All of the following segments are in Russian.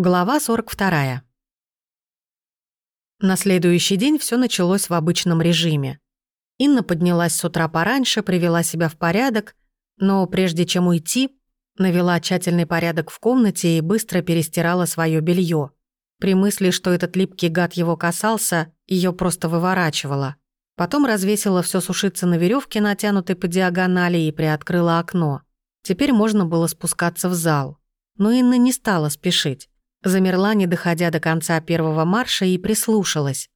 Глава 42. На следующий день все началось в обычном режиме. Инна поднялась с утра пораньше, привела себя в порядок, но прежде чем уйти, навела тщательный порядок в комнате и быстро перестирала свое белье. При мысли, что этот липкий гад его касался, ее просто выворачивало. Потом развесила все сушиться на веревке, натянутой по диагонали, и приоткрыла окно. Теперь можно было спускаться в зал. Но Инна не стала спешить. Замерла, не доходя до конца первого марша, и прислушалась.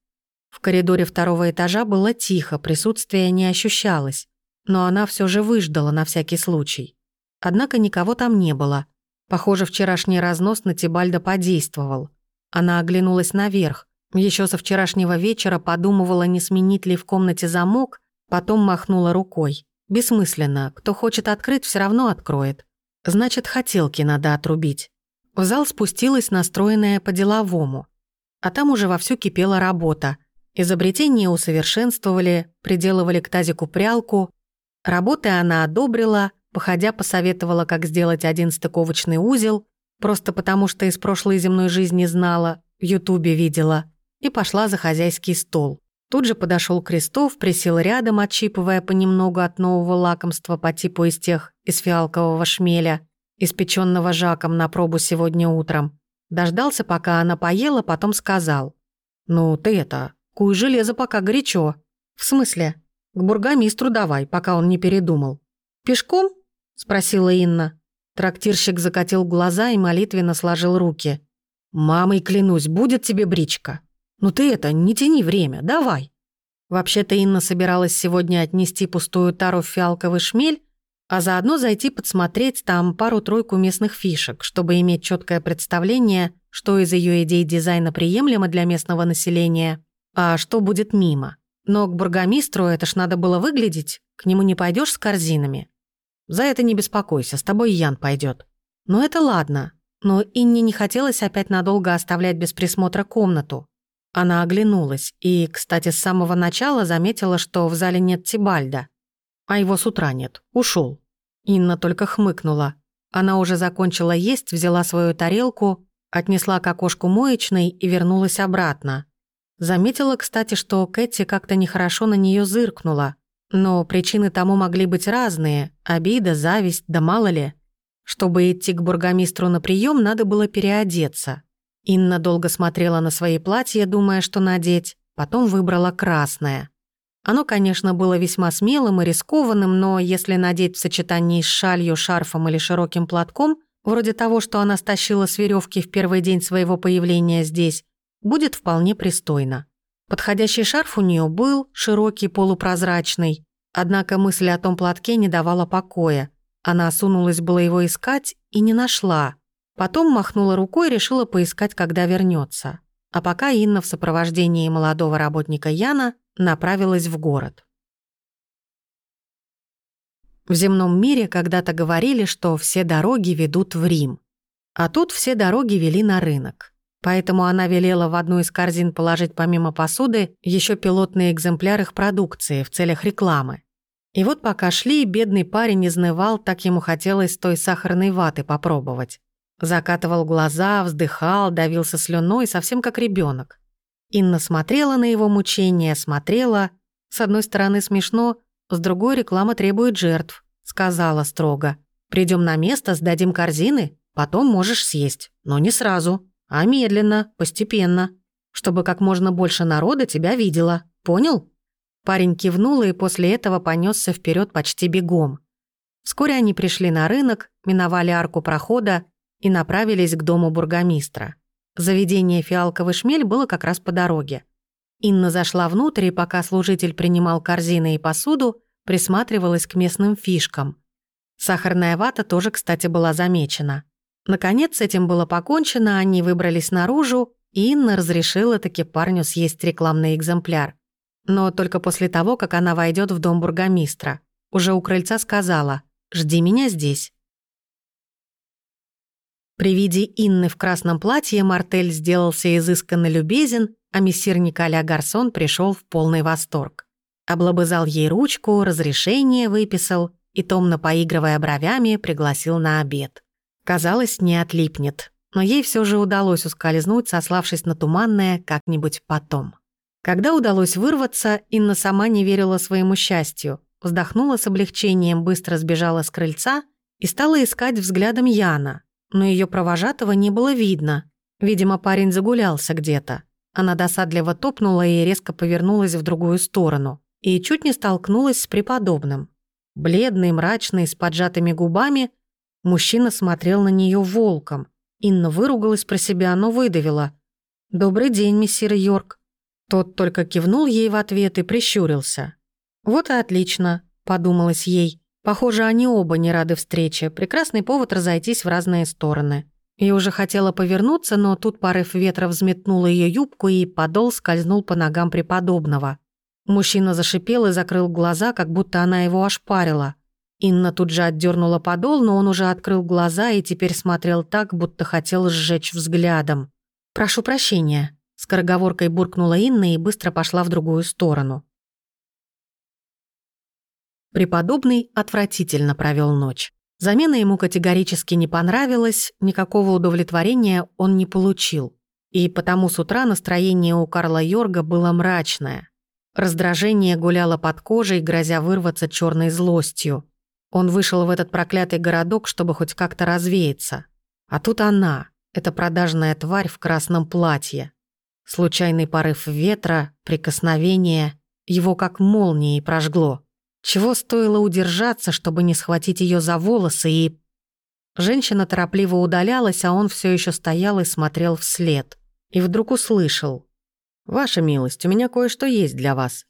В коридоре второго этажа было тихо, присутствия не ощущалось. Но она все же выждала на всякий случай. Однако никого там не было. Похоже, вчерашний разнос на Тибальда подействовал. Она оглянулась наверх. Еще со вчерашнего вечера подумывала, не сменить ли в комнате замок, потом махнула рукой. Бессмысленно. Кто хочет открыть, все равно откроет. Значит, хотелки надо отрубить. В зал спустилась, настроенная по-деловому. А там уже вовсю кипела работа. Изобретения усовершенствовали, приделывали к тазику прялку. Работы она одобрила, походя посоветовала, как сделать один стыковочный узел, просто потому что из прошлой земной жизни знала, в Ютубе видела, и пошла за хозяйский стол. Тут же подошел Крестов, присел рядом, отщипывая понемногу от нового лакомства по типу из тех из фиалкового шмеля – испеченного Жаком на пробу сегодня утром. Дождался, пока она поела, потом сказал. «Ну, ты это, куй железо, пока горячо». «В смысле?» «К бургомистру давай, пока он не передумал». «Пешком?» – спросила Инна. Трактирщик закатил глаза и молитвенно сложил руки. «Мамой клянусь, будет тебе бричка. Ну ты это, не тяни время, давай». Вообще-то Инна собиралась сегодня отнести пустую тару в фиалковый шмель, а заодно зайти подсмотреть там пару-тройку местных фишек, чтобы иметь четкое представление, что из ее идей дизайна приемлемо для местного населения, а что будет мимо. Но к бургомистру это ж надо было выглядеть, к нему не пойдешь с корзинами. За это не беспокойся, с тобой Ян пойдет. Но это ладно. Но Инне не хотелось опять надолго оставлять без присмотра комнату. Она оглянулась и, кстати, с самого начала заметила, что в зале нет Тибальда. А его с утра нет. Ушел. Инна только хмыкнула. Она уже закончила есть, взяла свою тарелку, отнесла к окошку моечной и вернулась обратно. Заметила, кстати, что Кэти как-то нехорошо на нее зыркнула. Но причины тому могли быть разные. Обида, зависть, да мало ли. Чтобы идти к бургомистру на прием, надо было переодеться. Инна долго смотрела на свои платья, думая, что надеть, потом выбрала красное. Оно, конечно, было весьма смелым и рискованным, но если надеть в сочетании с шалью, шарфом или широким платком, вроде того, что она стащила с веревки в первый день своего появления здесь, будет вполне пристойно. Подходящий шарф у нее был, широкий, полупрозрачный. Однако мысль о том платке не давала покоя. Она осунулась было его искать и не нашла. Потом махнула рукой и решила поискать, когда вернется. А пока Инна в сопровождении молодого работника Яна направилась в город. В земном мире когда-то говорили, что все дороги ведут в Рим. А тут все дороги вели на рынок. Поэтому она велела в одну из корзин положить помимо посуды еще пилотный экземпляр их продукции в целях рекламы. И вот пока шли, бедный парень изнывал, так ему хотелось той сахарной ваты попробовать. Закатывал глаза, вздыхал, давился слюной, совсем как ребенок. Инна смотрела на его мучения, смотрела. С одной стороны смешно, с другой реклама требует жертв. Сказала строго. Придем на место, сдадим корзины, потом можешь съесть. Но не сразу, а медленно, постепенно. Чтобы как можно больше народа тебя видела. Понял? Парень кивнул и после этого понесся вперед почти бегом. Вскоре они пришли на рынок, миновали арку прохода и направились к дому бургомистра. Заведение «Фиалковый шмель» было как раз по дороге. Инна зашла внутрь, и пока служитель принимал корзины и посуду, присматривалась к местным фишкам. Сахарная вата тоже, кстати, была замечена. Наконец, с этим было покончено, они выбрались наружу, и Инна разрешила таки парню съесть рекламный экземпляр. Но только после того, как она войдет в дом бургомистра. Уже у крыльца сказала «Жди меня здесь». При виде Инны в красном платье Мартель сделался изысканно любезен, а мессир Николя Гарсон пришел в полный восторг. Облобызал ей ручку, разрешение выписал и, томно поигрывая бровями, пригласил на обед. Казалось, не отлипнет. но ей все же удалось ускользнуть, сославшись на туманное как-нибудь потом. Когда удалось вырваться, Инна сама не верила своему счастью, вздохнула с облегчением, быстро сбежала с крыльца и стала искать взглядом Яна, но ее провожатого не было видно. Видимо, парень загулялся где-то. Она досадливо топнула и резко повернулась в другую сторону. И чуть не столкнулась с преподобным. Бледный, мрачный, с поджатыми губами, мужчина смотрел на нее волком. Инна выругалась про себя, но выдавила. «Добрый день, мессир Йорк». Тот только кивнул ей в ответ и прищурился. «Вот и отлично», — подумалось ей. «Похоже, они оба не рады встрече. Прекрасный повод разойтись в разные стороны». И уже хотела повернуться, но тут порыв ветра взметнул ее юбку, и подол скользнул по ногам преподобного. Мужчина зашипел и закрыл глаза, как будто она его ошпарила. Инна тут же отдернула подол, но он уже открыл глаза и теперь смотрел так, будто хотел сжечь взглядом. «Прошу прощения», — скороговоркой буркнула Инна и быстро пошла в другую сторону. Преподобный отвратительно провел ночь. Замена ему категорически не понравилась, никакого удовлетворения он не получил. И потому с утра настроение у Карла Йорга было мрачное. Раздражение гуляло под кожей, грозя вырваться черной злостью. Он вышел в этот проклятый городок, чтобы хоть как-то развеяться. А тут она, эта продажная тварь в красном платье. Случайный порыв ветра, прикосновение, его как молнией прожгло. Чего стоило удержаться, чтобы не схватить ее за волосы и... Женщина торопливо удалялась, а он все еще стоял и смотрел вслед. И вдруг услышал. «Ваша милость, у меня кое-что есть для вас.